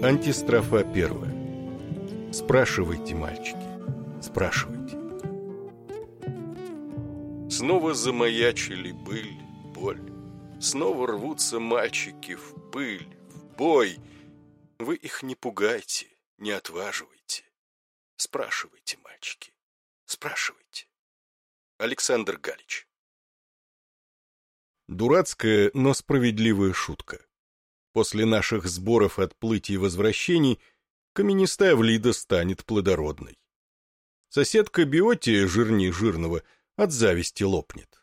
Антистрофа первая. Спрашивайте, мальчики, спрашивайте. Снова замаячили быль, боль. Снова рвутся мальчики в пыль, в бой. Вы их не пугайте, не отваживайте. Спрашивайте, мальчики, спрашивайте. Александр Галич Дурацкая, но справедливая шутка. После наших сборов отплытий и возвращений каменистая Влида станет плодородной. Соседка Биотия, жирней жирного, от зависти лопнет.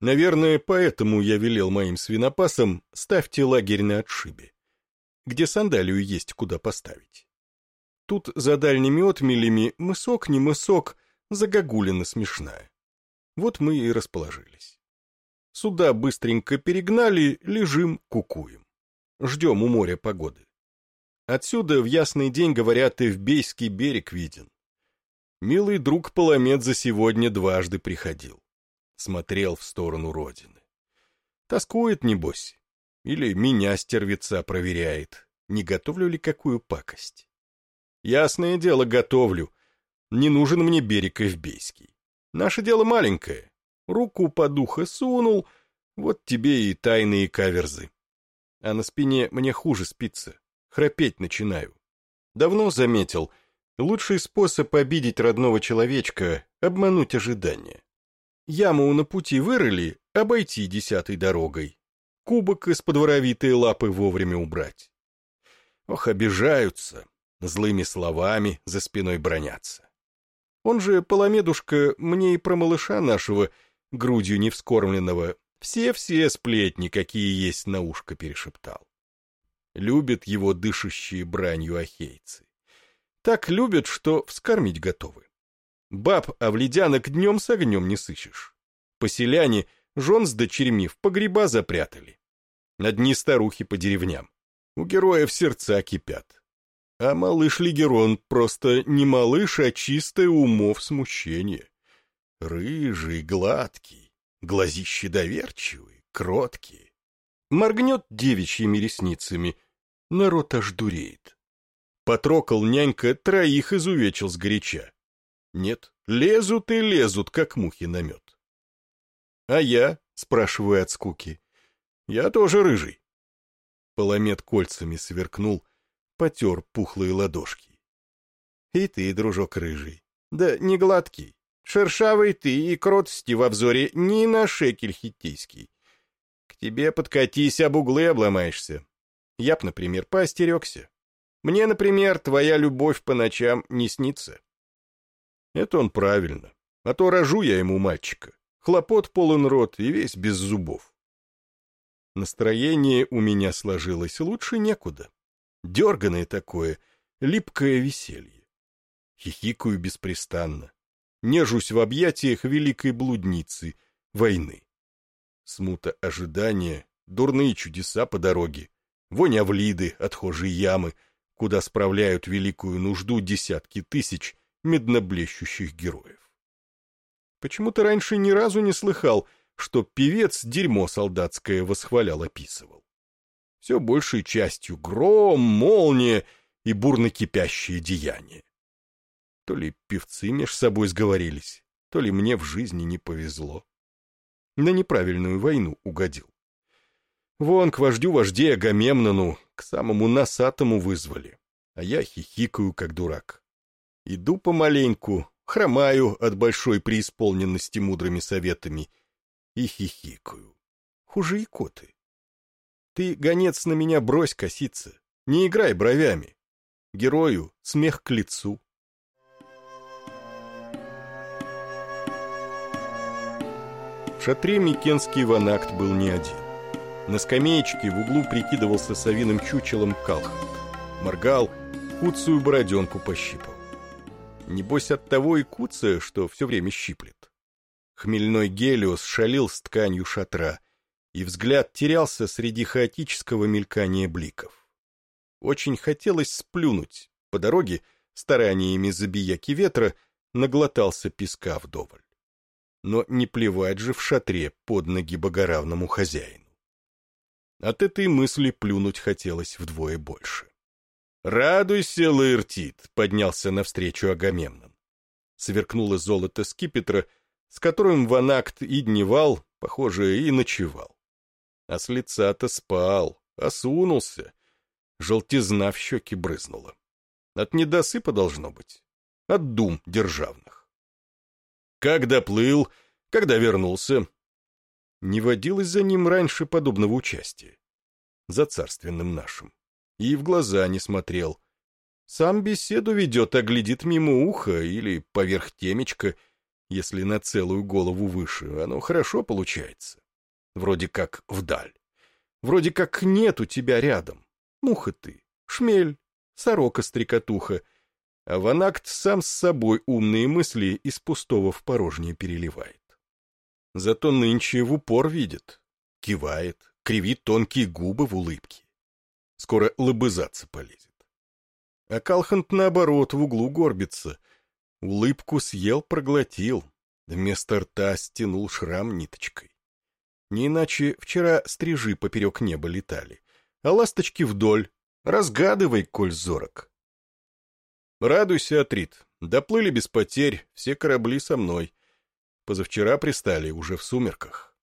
Наверное, поэтому я велел моим свинопасам ставьте лагерь на отшибе, где сандалию есть куда поставить. Тут за дальними отмелями мысок не мысок, загогулина смешная. Вот мы и расположились. Суда быстренько перегнали, лежим, кукуем. Ждем у моря погоды. Отсюда в ясный день, говорят, и в Бейский берег виден. Милый друг Паламет за сегодня дважды приходил. Смотрел в сторону родины. Тоскует, небось. Или меня стервеца проверяет, не готовлю ли какую пакость. Ясное дело, готовлю. Не нужен мне берег Эвбейский. Наше дело маленькое. Руку под ухо сунул, вот тебе и тайные каверзы а на спине мне хуже спится. Храпеть начинаю. Давно заметил, лучший способ обидеть родного человечка — обмануть ожидания. Яму на пути вырыли, обойти десятой дорогой. Кубок из подворовитой лапы вовремя убрать. Ох, обижаются, злыми словами за спиной бронятся. Он же, Паламедушка, мне и про малыша нашего, грудью невскормленного, все-все сплетни, какие есть на ушко, перешептал. Любят его дышащие бранью ахейцы. Так любят, что вскормить готовы. Баб овледянок днем с огнем не сыщешь. Поселяне жен с дочерьми в погреба запрятали. Одни старухи по деревням. У героев сердца кипят. А малыш Лигерон просто не малыш, а чистое умов смущение. Рыжий, гладкий, глазищи доверчивые, кроткие. Моргнет девичьими ресницами, народ аж дуреет. Потрокал нянька, троих изувечил сгоряча. Нет, лезут и лезут, как мухи на мед. А я, спрашиваю от скуки, я тоже рыжий. Поломет кольцами сверкнул, потер пухлые ладошки. И ты, дружок рыжий, да не гладкий, Шершавый ты и кротости во взоре ни на шекель хиттийский. К тебе подкатись, об углы обломаешься. Я б, например, поостерегся. Мне, например, твоя любовь по ночам не снится. Это он правильно. А то рожу я ему мальчика. Хлопот полон рот и весь без зубов. Настроение у меня сложилось лучше некуда. Дерганое такое, липкое веселье. Хихикаю беспрестанно нежусь в объятиях великой блудницы, войны. Смута ожидания, дурные чудеса по дороге, вонь Авлиды, отхожие ямы, куда справляют великую нужду десятки тысяч медноблещущих героев. Почему-то раньше ни разу не слыхал, что певец дерьмо солдатское восхвалял, описывал. Все большей частью гром, молния и бурно кипящие деяния. То ли певцы меж собой сговорились, то ли мне в жизни не повезло. На неправильную войну угодил. Вон к вождю вождей Агамемнону, к самому носатому вызвали, а я хихикаю, как дурак. Иду помаленьку, хромаю от большой преисполненности мудрыми советами и хихикаю. Хуже и коты. Ты, гонец, на меня брось коситься, не играй бровями. Герою смех к лицу. Шатре Микенский ванакт был не один. На скамеечке в углу прикидывался совиным чучелом Калхант. Моргал, куцую бороденку пощипал. Небось от того и куция, что все время щиплет. Хмельной Гелиос шалил с тканью шатра, и взгляд терялся среди хаотического мелькания бликов. Очень хотелось сплюнуть. По дороге, стараниями забияки ветра, наглотался песка вдоволь но не плевать же в шатре под ноги богоравному хозяину. От этой мысли плюнуть хотелось вдвое больше. «Радуйся, Лаэртит!» — поднялся навстречу Агамемнон. Сверкнуло золото скипетра, с которым Ванакт и дневал, похоже, и ночевал. А с лица-то спал, осунулся. Желтизна в щеки брызнула. От недосыпа должно быть. От дум державных. Как доплыл, когда вернулся. Не водилось за ним раньше подобного участия. За царственным нашим и в глаза не смотрел. Сам беседу ведет, а глядит мимо уха или поверх темечка, если на целую голову выше, оно хорошо получается. Вроде как вдаль. Вроде как нет у тебя рядом. Муха ты, шмель, сорока-стрекотуха, а Ванакт сам с собой умные мысли из пустого в порожнее переливает. Зато нынче в упор видит, кивает, кривит тонкие губы в улыбке. Скоро лобызаться полезет. А Калхант, наоборот, в углу горбится. Улыбку съел, проглотил. Вместо рта стянул шрам ниточкой. Не иначе вчера стрижи поперек неба летали, а ласточки вдоль. Разгадывай, коль зорок. Радуйся, Атрит. Доплыли без потерь, все корабли со мной. Позавчера пристали, уже в сумерках.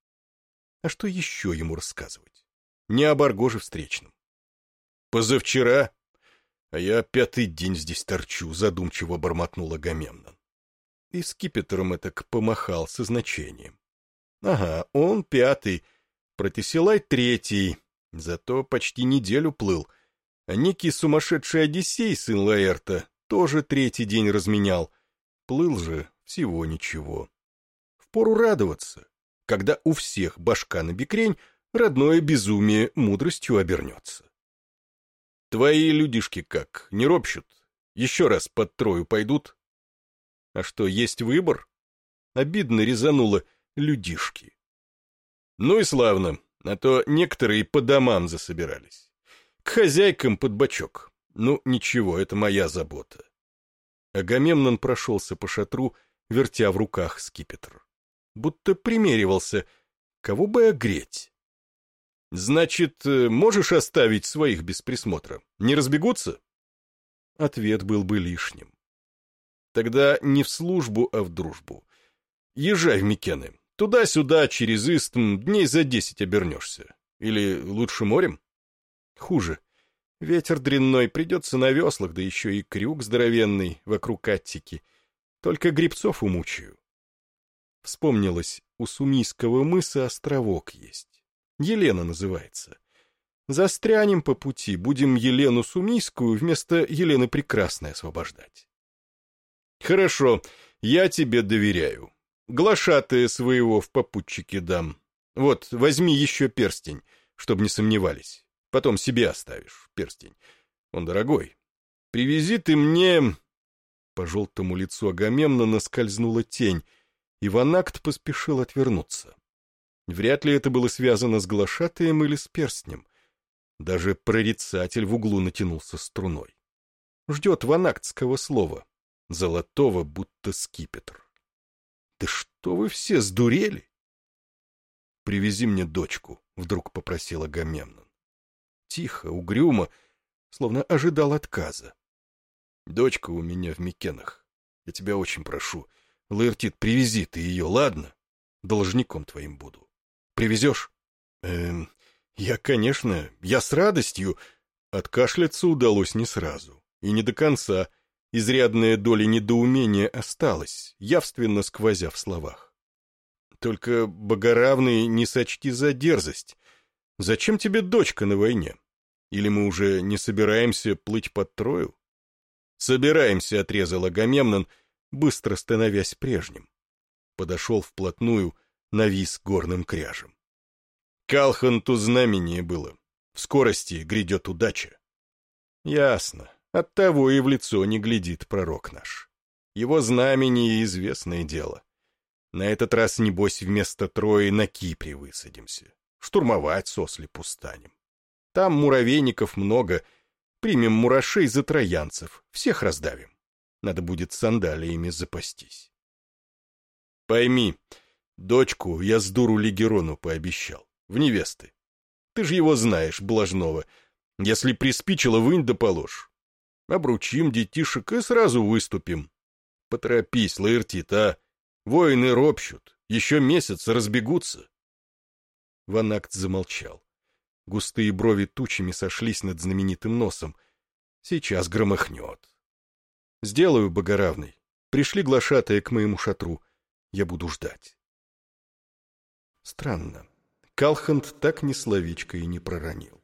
А что еще ему рассказывать? Не об Аргоже встречном. Позавчера? А я пятый день здесь торчу, задумчиво бормотнула Агамемнон. И скипетром этак помахал со значением. Ага, он пятый, Протесилай третий, зато почти неделю плыл. А некий сумасшедший Одиссей, сын Лаэрта, тоже третий день разменял. Плыл же всего ничего. Впору радоваться, когда у всех башка на бекрень, родное безумие мудростью обернется. Твои людишки как, не ропщут? Еще раз под трою пойдут? А что, есть выбор? Обидно резануло людишки. Ну и славно, а то некоторые по домам засобирались. К хозяйкам под бочок. Ну, ничего, это моя забота. Агамемнон прошелся по шатру, вертя в руках скипетр. Будто примеривался, кого бы огреть. «Значит, э, можешь оставить своих без присмотра? Не разбегутся?» Ответ был бы лишним. «Тогда не в службу, а в дружбу. Езжай в Микены. Туда-сюда, через Истм, дней за десять обернешься. Или лучше морем?» «Хуже. Ветер дрянной, придется на веслах, да еще и крюк здоровенный вокруг Аттики. Только грибцов умучаю». Вспомнилось, у Сумийского мыса островок есть. Елена называется. Застрянем по пути, будем Елену Сумийскую вместо Елены Прекрасной освобождать. Хорошо, я тебе доверяю. Глашатая своего в попутчике дам. Вот, возьми еще перстень, чтобы не сомневались. Потом себе оставишь перстень. Он дорогой. Привези ты мне... По желтому лицу Агамемнона скользнула тень, и Ванакт поспешил отвернуться. Вряд ли это было связано с глашатаем или с перстнем. Даже прорицатель в углу натянулся струной. Ждет ванактского слова, золотого, будто скипетр. Да что вы все сдурели? Привези мне дочку, вдруг попросила Гамемнон. Тихо, угрюмо, словно ожидал отказа. Дочка у меня в Микенах. Я тебя очень прошу. Лаэртит, привези ты ее, ладно? Должником твоим буду. Привезешь? Эм, я, конечно, я с радостью. Откашляться удалось не сразу. И не до конца. Изрядная доля недоумения осталась, явственно сквозя в словах. Только, богоравный, не сочти за дерзость. Зачем тебе дочка на войне? Или мы уже не собираемся плыть под Трою? Собираемся, отрезал Агамемнон, быстро становясь прежним. Подошел вплотную, навис горным кряжем. Калханту знамение было. В скорости грядет удача. Ясно. Оттого и в лицо не глядит пророк наш. Его знамение — известное дело. На этот раз, небось, вместо Трои на Кипре высадимся. Штурмовать сослепу станем. Там муравейников много. Примем мурашей за троянцев. Всех раздавим. Надо будет сандалиями запастись. Пойми, Дочку я с дуру Лигерону пообещал. В невесты. Ты же его знаешь, блажного. Если приспичило, вынь да положь. Обручим детишек и сразу выступим. Поторопись, Лаэртит, а? Воины ропщут, еще месяц разбегутся. Ванакт замолчал. Густые брови тучами сошлись над знаменитым носом. Сейчас громыхнет. Сделаю, богоравный. Пришли глашатые к моему шатру. Я буду ждать. Странно. Калхант так ни словечко и не проронил.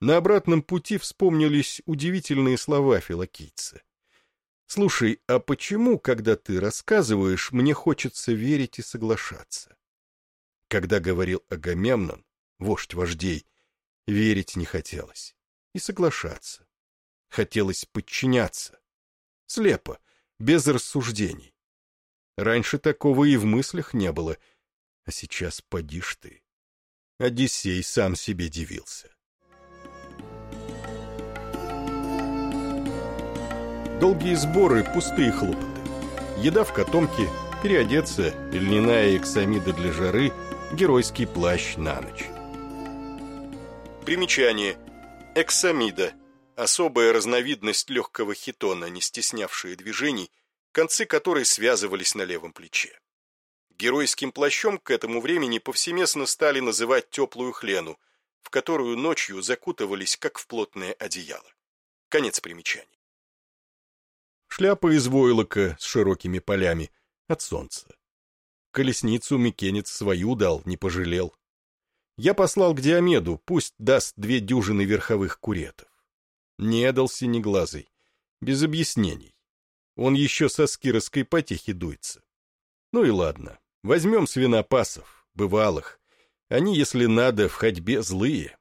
На обратном пути вспомнились удивительные слова филокийца. «Слушай, а почему, когда ты рассказываешь, мне хочется верить и соглашаться?» Когда говорил Агамемнон, вождь вождей, верить не хотелось и соглашаться. Хотелось подчиняться. Слепо, без рассуждений. Раньше такого и в мыслях не было, а сейчас подишь ты. Одиссей сам себе дивился. Долгие сборы, пустые хлопоты. Еда в котомке, переодеться, льняная эксамида для жары, геройский плащ на ночь. Примечание. Эксамида. Особая разновидность легкого хитона, не стеснявшая движений, концы которой связывались на левом плече. Геройским плащом к этому времени повсеместно стали называть теплую хлену, в которую ночью закутывались, как в плотное одеяло. Конец примечаний. Шляпа из войлока с широкими полями от солнца. Колесницу Микенец свою дал, не пожалел. Я послал к Диомеду, пусть даст две дюжины верховых куретов. Не дал синеглазый, без объяснений. Он еще со скирской потехи дуется. Ну и ладно, возьмем свинопасов, бывалых. Они, если надо, в ходьбе злые.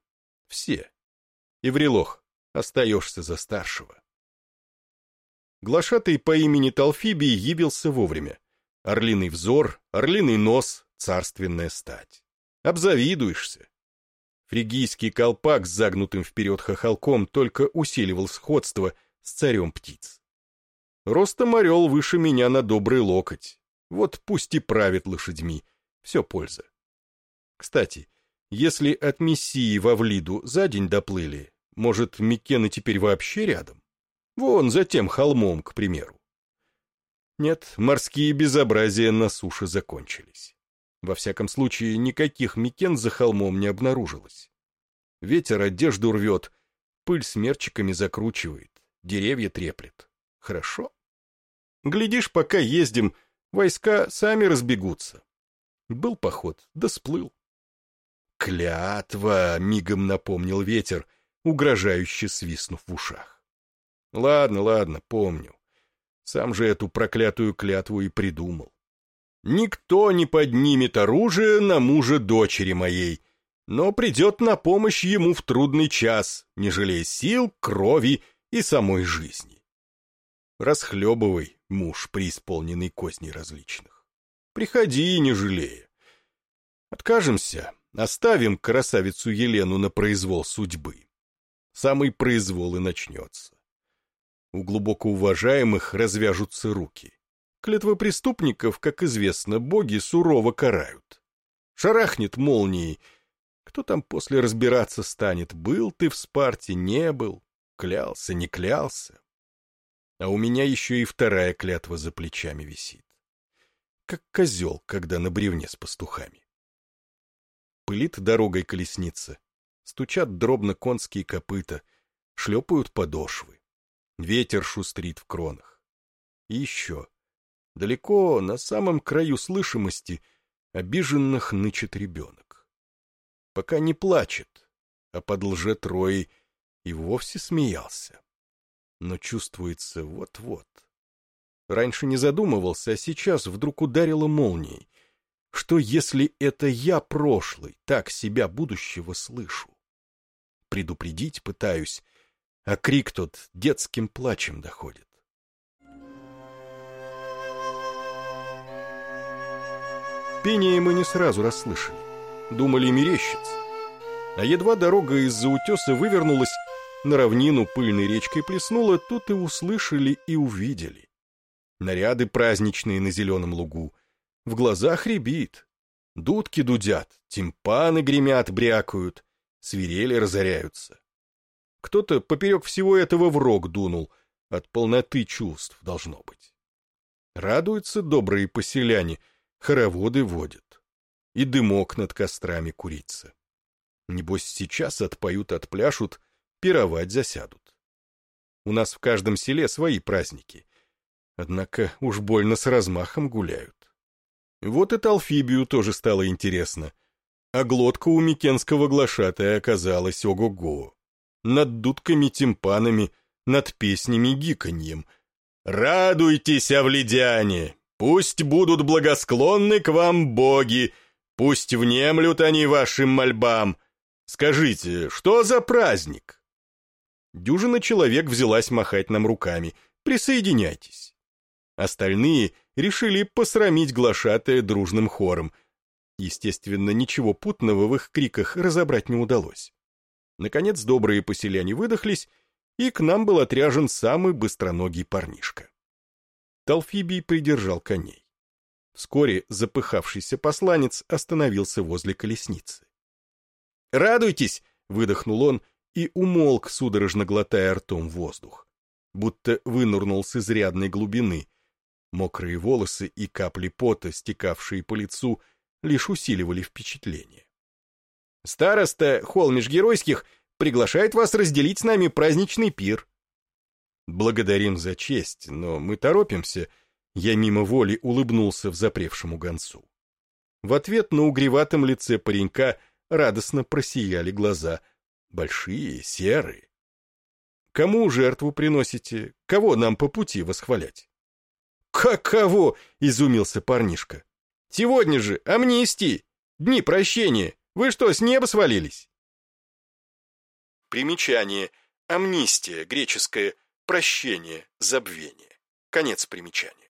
Все. И врелох, остаешься за старшего. Глашатый по имени Талфибий явился вовремя. Орлиный взор, орлиный нос, царственная стать. Обзавидуешься. Фригийский колпак с загнутым вперед хохолком только усиливал сходство с царем птиц. Ростом орел выше меня на добрый локоть. Вот пусть и правит лошадьми. Все польза. Кстати, если от Мессии во Влиду за день доплыли, может, Микены теперь вообще рядом? Вон за тем холмом, к примеру. Нет, морские безобразия на суше закончились. Во всяком случае, никаких микен за холмом не обнаружилось. Ветер одежду рвет, пыль смерчиками закручивает, деревья треплет. Хорошо. Глядишь, пока ездим, войска сами разбегутся. Был поход, да сплыл. «Клятва!» — мигом напомнил ветер, угрожающе свистнув в ушах. «Ладно, ладно, помню. Сам же эту проклятую клятву и придумал. Никто не поднимет оружие на мужа дочери моей, но придет на помощь ему в трудный час, не жалея сил, крови и самой жизни. Расхлебывай, муж, преисполненный козней различных. Приходи, не жалея. Откажемся, оставим красавицу Елену на произвол судьбы. Самый произвол и начнется. У глубоко уважаемых развяжутся руки. Клетвопреступников, как известно, боги сурово карают. Шарахнет молнией. Кто там после разбираться станет, был ты в Спарте, не был, клялся, не клялся. А у меня еще и вторая клятва за плечами висит. Как козел, когда на бревне с пастухами. Пылит дорогой колесница, стучат дробно конские копыта, шлепают подошвы. Ветер шустрит в кронах. И еще Далеко, на самом краю слышимости, обиженно хнычет ребенок. Пока не плачет, а под лжетрой и вовсе смеялся. Но чувствуется вот-вот. Раньше не задумывался, а сейчас вдруг ударило молнией. Что, если это я прошлый, так себя будущего слышу? Предупредить пытаюсь, а крик тот детским плачем доходит. Пение мы не сразу расслышали. Думали, мерещится. А едва дорога из-за утеса вывернулась, на равнину пыльной речкой плеснула, тут и услышали и увидели. Наряды праздничные на зеленом лугу. В глазах рябит. Дудки дудят, тимпаны гремят, брякают, свирели разоряются. Кто-то поперек всего этого в рог дунул, от полноты чувств должно быть. Радуются добрые поселяне, хороводы водят, и дымок над кострами курится. Небось, сейчас отпоют, отпляшут, пировать засядут. У нас в каждом селе свои праздники. Однако уж больно с размахом гуляют. Вот и Талфибию тоже стало интересно. А глотка у микенского глашатая оказалась ого-го. Над дудками-тимпанами, над песнями гиканьем. «Радуйтесь, авледяне! Пусть будут благосклонны к вам боги, пусть внемлют они вашим мольбам. Скажите, что за праздник?» Дюжина человек взялась махать нам руками. «Присоединяйтесь». Остальные решили посрамить глашатая дружным хором. Естественно, ничего путного в их криках разобрать не удалось. Наконец добрые поселяне выдохлись, и к нам был отряжен самый быстроногий парнишка. Талфибий придержал коней. Вскоре запыхавшийся посланец остановился возле колесницы. «Радуйтесь!» — выдохнул он и умолк, судорожно глотая ртом воздух. Будто вынурнул с изрядной глубины. Мокрые волосы и капли пота, стекавшие по лицу, лишь усиливали впечатление. «Староста Холмиш Геройских приглашает вас разделить с нами праздничный пир». «Благодарим за честь, но мы торопимся», — я мимо воли улыбнулся в запревшему гонцу. В ответ на угреватом лице паренька радостно просияли глаза — большие, серые. Кому жертву приносите? Кого нам по пути восхвалять? «Как кого?» — изумился парнишка. «Сегодня же амнистии! Дни прощения! Вы что, с неба свалились?» Примечание. Амнистия, греческое «прощение», «забвение». Конец примечания.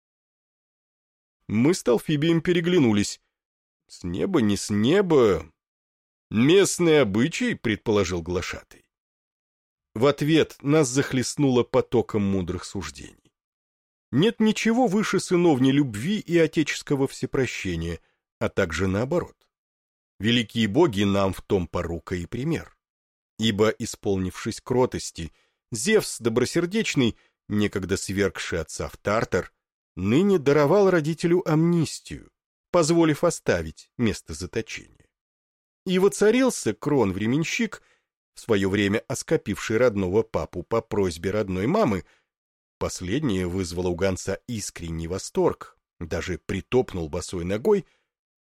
Мы с Талфибием переглянулись. С неба, не с неба, «Местный обычай», — предположил глашатый. В ответ нас захлестнуло потоком мудрых суждений. Нет ничего выше сыновней любви и отеческого всепрощения, а также наоборот. Великие боги нам в том порука и пример. Ибо, исполнившись кротости, Зевс добросердечный, некогда свергший отца в Тартар, ныне даровал родителю амнистию, позволив оставить место заточения. И воцарился крон-временщик, в свое время оскопивший родного папу по просьбе родной мамы. Последнее вызвало у гонца искренний восторг, даже притопнул босой ногой,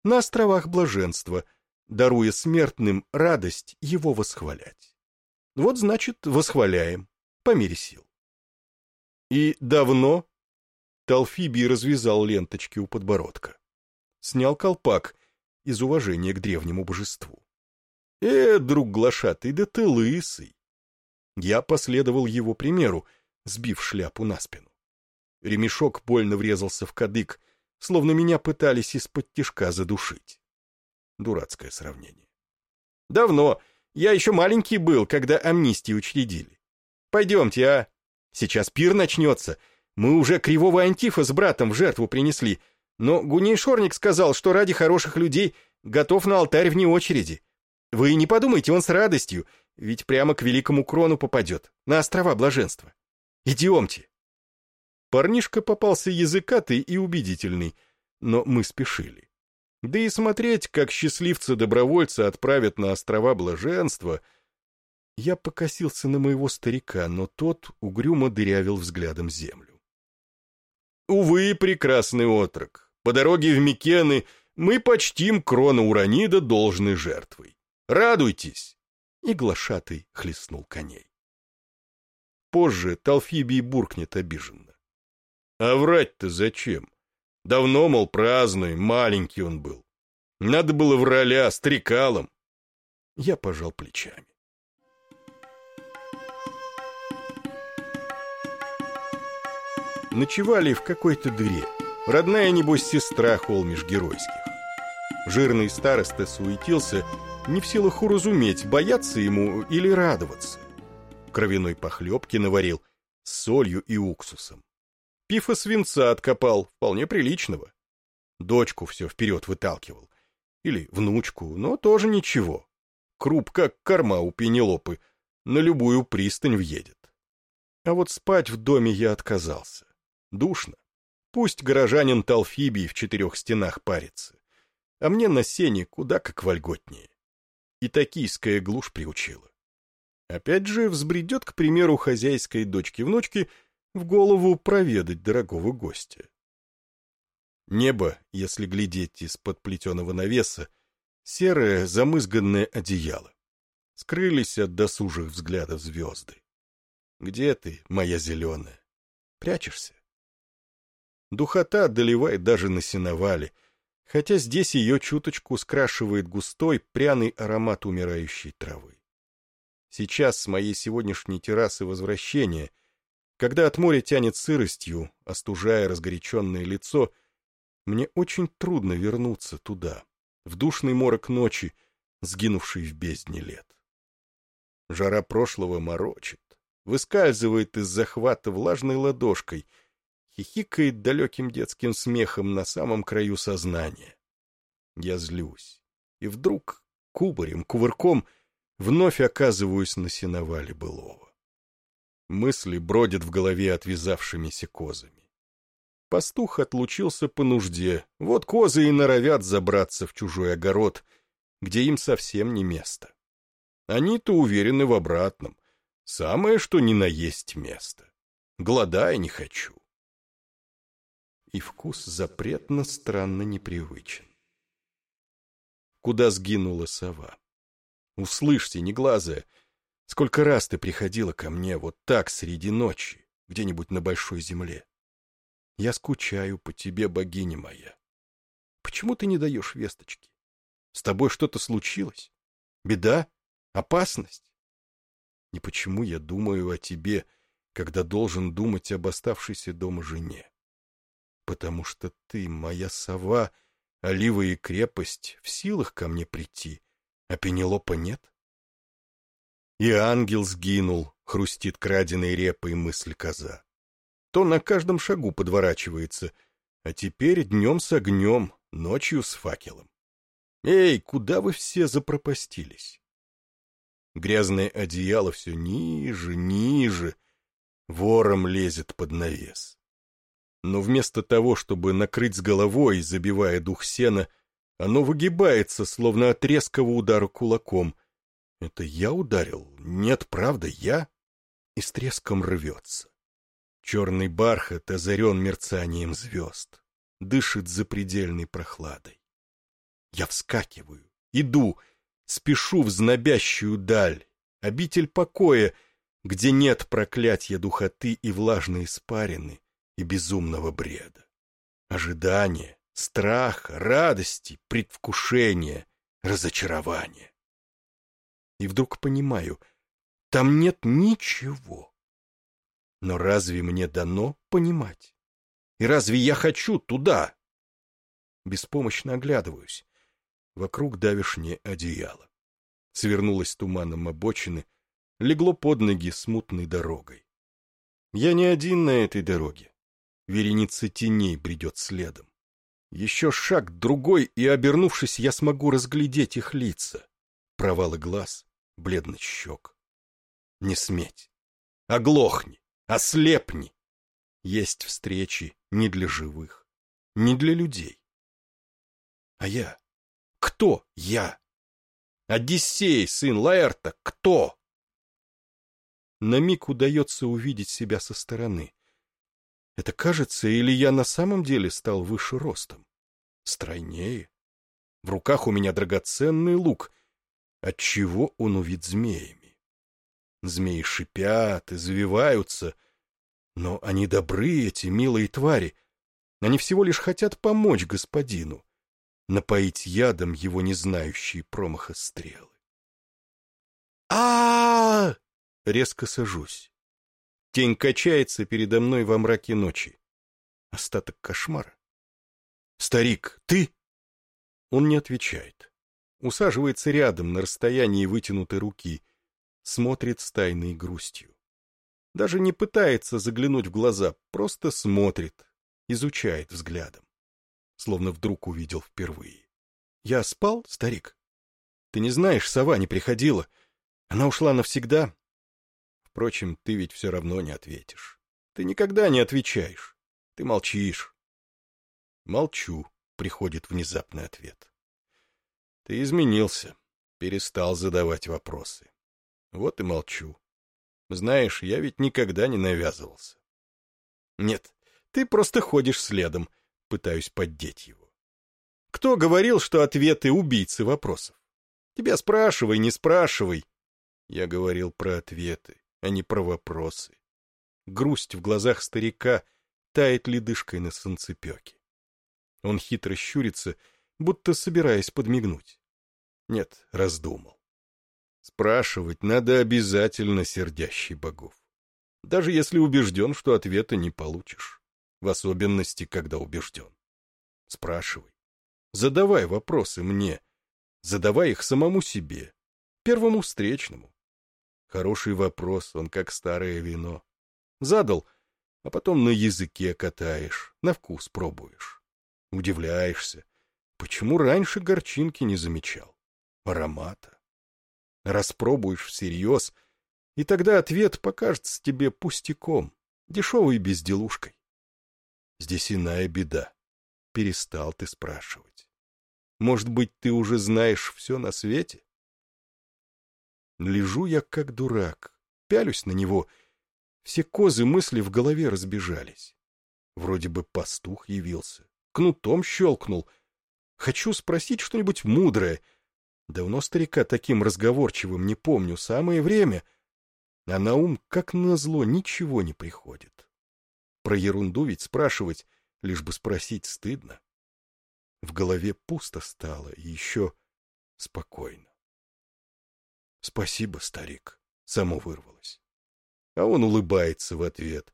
на островах блаженства, даруя смертным радость его восхвалять. Вот, значит, восхваляем, по мере сил. И давно Талфибий развязал ленточки у подбородка. Снял колпак из уважения к древнему божеству. «Э, друг глашатый, да ты лысый!» Я последовал его примеру, сбив шляпу на спину. Ремешок больно врезался в кадык, словно меня пытались из-под тишка задушить. Дурацкое сравнение. «Давно. Я еще маленький был, когда амнистии учредили. Пойдемте, а? Сейчас пир начнется. Мы уже кривого антифа с братом в жертву принесли, но Гуней Шорник сказал, что ради хороших людей готов на алтарь вне очереди. Вы не подумайте, он с радостью, ведь прямо к великому крону попадет, на острова блаженства. Идемте. Парнишка попался языкатый и убедительный, но мы спешили. Да и смотреть, как счастливца-добровольца отправят на острова блаженства... Я покосился на моего старика, но тот угрюмо дырявил взглядом землю. Увы, прекрасный отрок, по дороге в Микены мы почтим крона Уранида должной жертвой. Радуйтесь!» И глашатый хлестнул коней. Позже Талфибий буркнет обиженно. «А врать-то зачем? Давно, мол, празднуем, маленький он был. Надо было в роля стрекалом». Я пожал плечами. Ночевали в какой-то дыре. Родная, небось, сестра холмиш геройских. Жирный староста суетился, не в силах уразуметь, бояться ему или радоваться. Кровяной похлебки наварил с солью и уксусом. Пифа свинца откопал, вполне приличного. Дочку все вперед выталкивал. Или внучку, но тоже ничего. Круп как корма у Пенелопы, на любую пристань въедет. А вот спать в доме я отказался. Душно. Пусть горожанин Талфибий в четырех стенах парится. А мне на сене куда как вольготнее. И токийская глушь приучила. Опять же взбредет, к примеру, хозяйской дочки-внучки в голову проведать дорогого гостя. Небо, если глядеть из-под плетеного навеса, серое замызганное одеяло. Скрылись от досужих взглядов звезды. Где ты, моя зеленая? Прячешься? Духота доливает даже на сеновале, хотя здесь ее чуточку скрашивает густой пряный аромат умирающей травы. Сейчас с моей сегодняшней террасы возвращения, когда от моря тянет сыростью, остужая разгоряченное лицо, мне очень трудно вернуться туда, в душный морок ночи, сгинувший в бездне лет. Жара прошлого морочит, выскальзывает из захвата влажной ладошкой — хихикает далеким детским смехом на самом краю сознания. Я злюсь. И вдруг, кубарем, кувырком, вновь оказываюсь на сеновале былого. Мысли бродят в голове отвязавшимися козами. Пастух отлучился по нужде, вот козы и норовят забраться в чужой огород, где им совсем не место. Они-то уверены в обратном. Самое, что ни на есть место. Голодая не хочу и вкус запретно странно непривычен. Куда сгинула сова? Услышьте, неглазая, сколько раз ты приходила ко мне вот так среди ночи, где-нибудь на большой земле. Я скучаю по тебе, богиня моя. Почему ты не даешь весточки? С тобой что-то случилось? Беда? Опасность? И почему я думаю о тебе, когда должен думать об оставшейся дома жене? потому что ты, моя сова, олива и крепость, в силах ко мне прийти, а Пенелопа нет? И ангел сгинул, хрустит краденой репой мысль коза. То на каждом шагу подворачивается, а теперь днем с огнем, ночью с факелом. Эй, куда вы все запропастились? Грязное одеяло все ниже, ниже, вором лезет под навес но вместо того, чтобы накрыть с головой, забивая дух сена, оно выгибается, словно от резкого удара кулаком. Это я ударил? Нет, правда, я? И с треском рвется. Черный бархат озарен мерцанием звезд, дышит запредельной прохладой. Я вскакиваю, иду, спешу в знобящую даль, обитель покоя, где нет проклятья духоты и влажной испарины, и безумного бреда. Ожидания, страха, радости, предвкушения, разочарования. И вдруг понимаю, там нет ничего. Но разве мне дано понимать? И разве я хочу туда? Беспомощно оглядываюсь. Вокруг давишнее одеяло. Свернулось туманом обочины, легло под ноги смутной дорогой. Я не один на этой дороге. Вереница теней бредет следом. Еще шаг другой, и, обернувшись, я смогу разглядеть их лица. Провалы глаз, бледность щек. Не сметь. Оглохни, ослепни. Есть встречи не для живых, не для людей. А я? Кто я? Одиссей, сын Лаэрта, кто? На миг удается увидеть себя со стороны. Это кажется, или я на самом деле стал выше ростом? Стройнее? В руках у меня драгоценный лук. Отчего он увид змеями? Змеи шипят и завиваются, но они добры, эти милые твари. Они всего лишь хотят помочь господину, напоить ядом его не знающие промаха стрелы. -а Резко сажусь. Тень качается передо мной во мраке ночи. Остаток кошмара. «Старик, ты?» Он не отвечает. Усаживается рядом на расстоянии вытянутой руки. Смотрит с тайной грустью. Даже не пытается заглянуть в глаза, просто смотрит, изучает взглядом. Словно вдруг увидел впервые. «Я спал, старик?» «Ты не знаешь, сова не приходила. Она ушла навсегда, Впрочем, ты ведь все равно не ответишь. Ты никогда не отвечаешь. Ты молчишь. Молчу, приходит внезапный ответ. Ты изменился, перестал задавать вопросы. Вот и молчу. Знаешь, я ведь никогда не навязывался. Нет, ты просто ходишь следом, пытаюсь поддеть его. Кто говорил, что ответы убийцы вопросов? Тебя спрашивай, не спрашивай. Я говорил про ответы, а не про вопросы. Грусть в глазах старика тает ледышкой на солнцепеке. Он хитро щурится, будто собираясь подмигнуть. Нет, раздумал. Спрашивать надо обязательно сердящий богов. Даже если убежден, что ответа не получишь. В особенности, когда убежден. Спрашивай. Задавай вопросы мне. Задавай их самому себе. Первому встречному. Хороший вопрос, он как старое вино. Задал, а потом на языке катаешь, на вкус пробуешь. Удивляешься, почему раньше горчинки не замечал? Аромата. Распробуешь всерьез, и тогда ответ покажется тебе пустяком, дешевой безделушкой. Здесь иная беда. Перестал ты спрашивать. Может быть, ты уже знаешь все на свете? Лежу я как дурак, пялюсь на него. Все козы мысли в голове разбежались. Вроде бы пастух явился, кнутом щелкнул. Хочу спросить что-нибудь мудрое. Давно старика таким разговорчивым не помню, самое время. А на ум, как назло, ничего не приходит. Про ерунду ведь спрашивать, лишь бы спросить, стыдно. В голове пусто стало и еще спокойно. Спасибо, старик, само вырвалось. А он улыбается в ответ,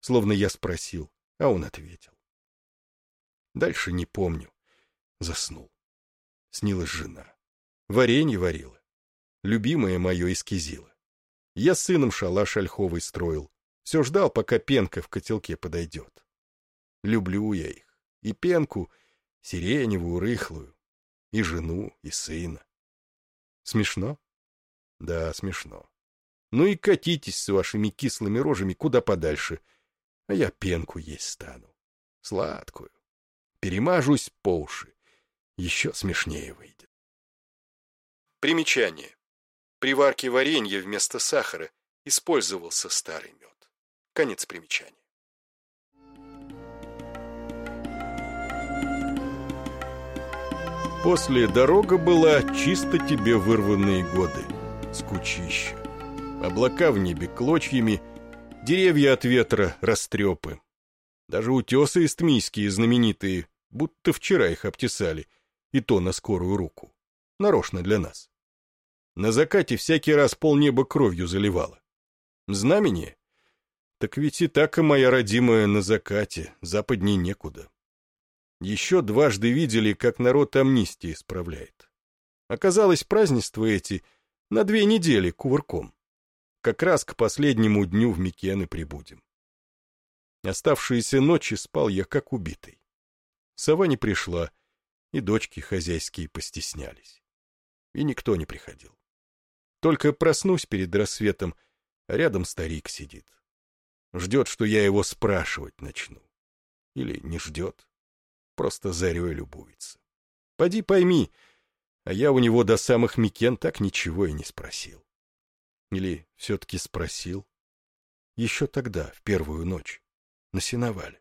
словно я спросил, а он ответил. Дальше не помню. Заснул. Снилась жена. Варенье варила. Любимая мое эскизила. Я с сыном шалаш ольховый строил. Все ждал, пока пенка в котелке подойдет. Люблю я их. И пенку, сиреневую, рыхлую. И жену, и сына. Смешно? Да, смешно. Ну и катитесь с вашими кислыми рожами куда подальше, а я пенку есть стану. Сладкую. Перемажусь по уши. Еще смешнее выйдет. Примечание. При варке варенья вместо сахара использовался старый мед. Конец примечания. После дорога была чисто тебе вырванные годы скучище. Облака в небе клочьями, деревья от ветра растрепы. Даже утесы истмийские знаменитые, будто вчера их обтесали, и то на скорую руку. Нарочно для нас. На закате всякий раз полнеба кровью заливало. Знамение? Так ведь и так и моя родимая на закате, западней некуда. Еще дважды видели, как народ амнистии справляет. Оказалось, празднества эти — на две недели кувырком. Как раз к последнему дню в Микены прибудем. Оставшиеся ночи спал я как убитый. Сова не пришла, и дочки хозяйские постеснялись. И никто не приходил. Только проснусь перед рассветом, рядом старик сидит. Ждет, что я его спрашивать начну. Или не ждет. Просто зарей любуется. Поди пойми, а я у него до самых Микен так ничего и не спросил. Или все-таки спросил? Еще тогда, в первую ночь, на сеновале.